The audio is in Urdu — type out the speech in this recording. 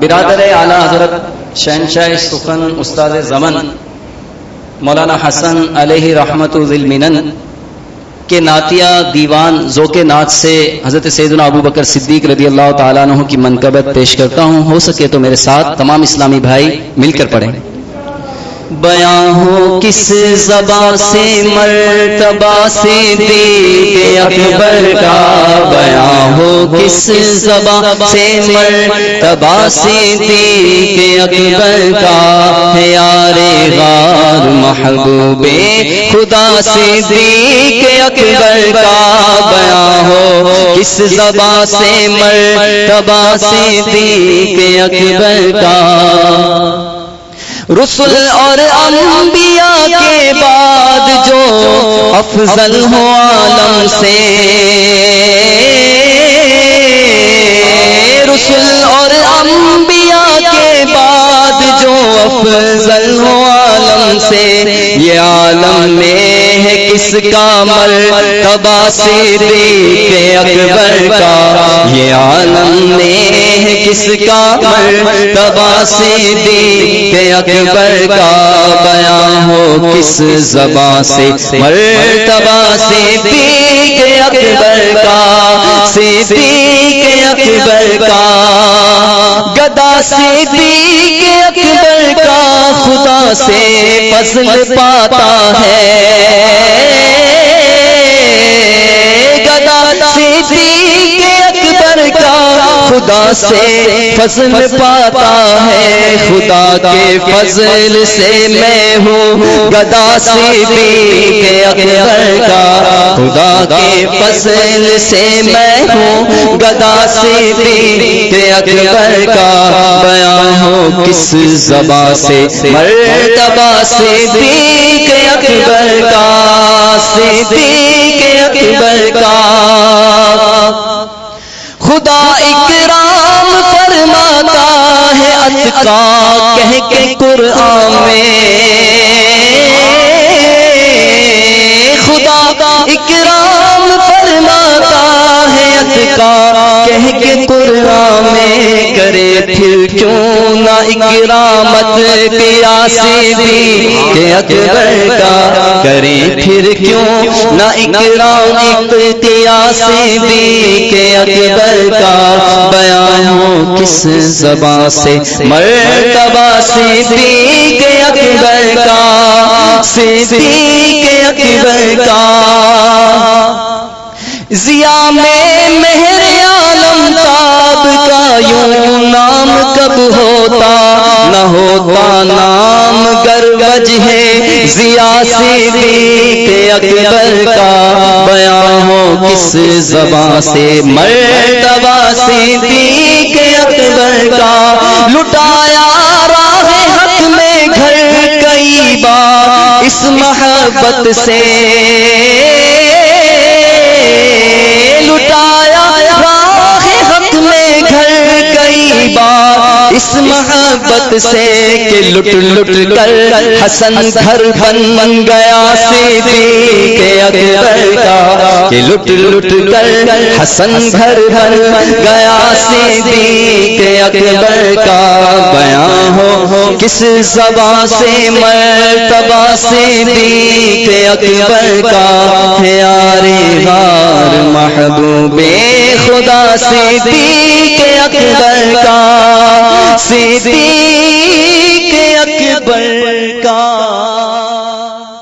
برادر اعلی حضرت شہنشاہ سخن استاد زمن مولانا حسن علیہ رحمت المنن کے نعتیہ دیوان ذوق نعت سے حضرت سیدنا ابو بکر صدیق رضی اللہ تعالیٰ عنہ کی منقبت پیش کرتا ہوں۔ ہو سکے تو میرے ساتھ تمام اسلامی بھائی مل کر پڑھیں۔ بیاں ہو کس زباں سے مرتبہ سے دے اکبر کا بیاں ہو کس زباں سے مرتبہ سے دے اکبر کا ہے یار غار محبوب خدا سے دے اکبر کا بیاں ہو کس زباں سے مرتبہ سے دے اکبر کا رسل اور انبیاء کے بعد جو افضل ہو عالم سے۔ رسول اور انبیاء کے بعد جو افضل ہو عالم سے یہ عالم میں ہے کس کا مر تبا سے دیکھ اکبر کا۔ یہ عالم میں ہے کس کا مر تبا سے دیکھ اکبر کا۔ بیاں ہو کس زباں سے؟ مر تبا سے دیکھ اکبر کا۔ سے دیکھ اکبر کا۔ گدا سے سے فضل پاتا ہے۔ خدا سے فضل پاتا ہے، خدا کے فضل سے میں ہوں۔ گدا سے بھی اکبر کا۔ خدا کے فضل سے میں ہوں۔ گدا سے بھی اکبر کا۔ بیان ہو کس زباں سے؟ مرتبہ سے دیکھ اکبر کا۔ صدیق اکبر کا۔ خدا اکرام فرماتا ہے اتقا کہہ کے قرآن میں۔ خدا اکرام فرماتا ہے اتقا کہہ کے قرآن میں۔ کرے پھر کیوں نہ اکرامت پیاسی بھی کہ اکبر کا۔ کرے پھر کیوں نہ اکرام پیاسی بھی اکبر کا بیان ہو کس زبان سے؟ مرتبہ سے بھی اکبر کا، صدیق اکبر کا۔ ضیا میں مہر عالم تاب کا یوں نام کب ہوتا؟ نہ ہوتا نام گروج ہے ضیا سے اکبر کا۔ بیان کس زبان سے؟ مرتبہ سے دیکھ اکبر کا لٹایا راہ حق میں گھر کئی بار۔ اس محبت سے لٹایا راہ حق میں گھر کئی بار۔ اس محبت سے کہ لٹ لٹ کر حسن گھر بن بن گیا صدیق اکبر کا کہ لٹ لٹ کر حسن گھر بن بن گیا صدیق اکبر کا بیان ہو کس زبان سے مرتبہ صدیق اکبر کا یار غار محبوب خدا صدیق اکبر کا